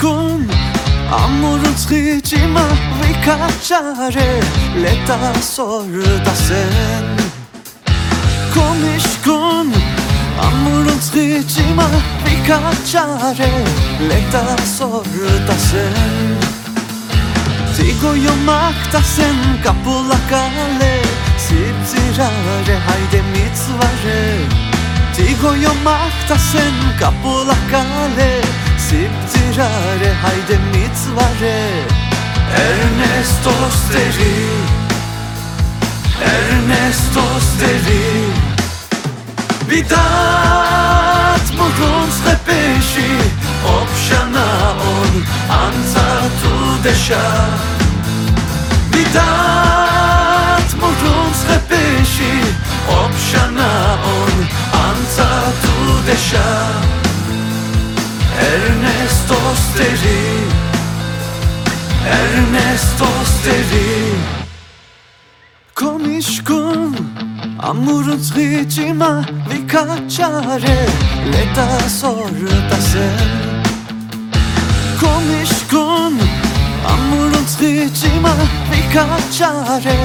kun Amorens rejima vi kaçare Leta soru da sen Kom iş kun Amorens rejima vi kaçare Leta soru da sen Tigo yomakta sen kapula kale Sipsirare hayde mitzvare Tigo yomakta sen kapula kale Sipsirare Sipzirare hayde mitzvare Ernesto Steri Ernesto Steri Vidat murun schepeshi Opshana on anza tu Vidat Ernesto Steri Ernesto Steri Komishkun Amurun tskhijima vikachare Leta sorta sen. Komishkun Amurun tskhijima vikachare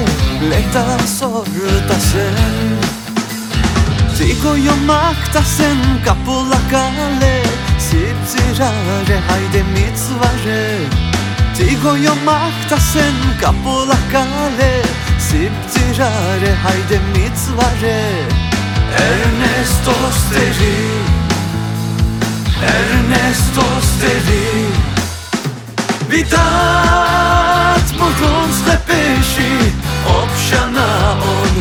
Leta sorta sen. Tigo yomakta sen Sipzirare hayde mitzvare. Tigo yomakta sen kapulakale Sipzirare hayde mitzvare. Ernesto Steri Ernesto Steri Vidat murun schepeshi Opshana on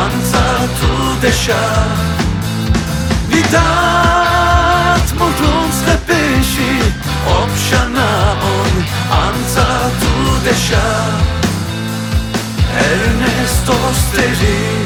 anza tu desha Vidat Ernesto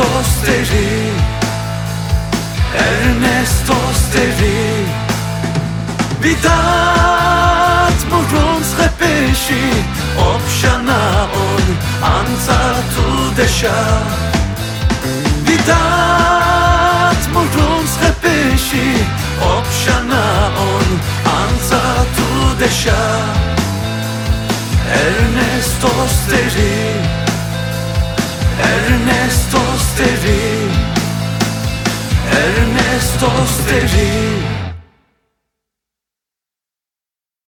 Ernesto Steri. Ernesto Steri Vidat murun schepeshi Opshana on anza tu desha Vidat murun schepeshi Opshana on anza tu desha Ernesto Steri. Ernesto Steri Ernesto Steri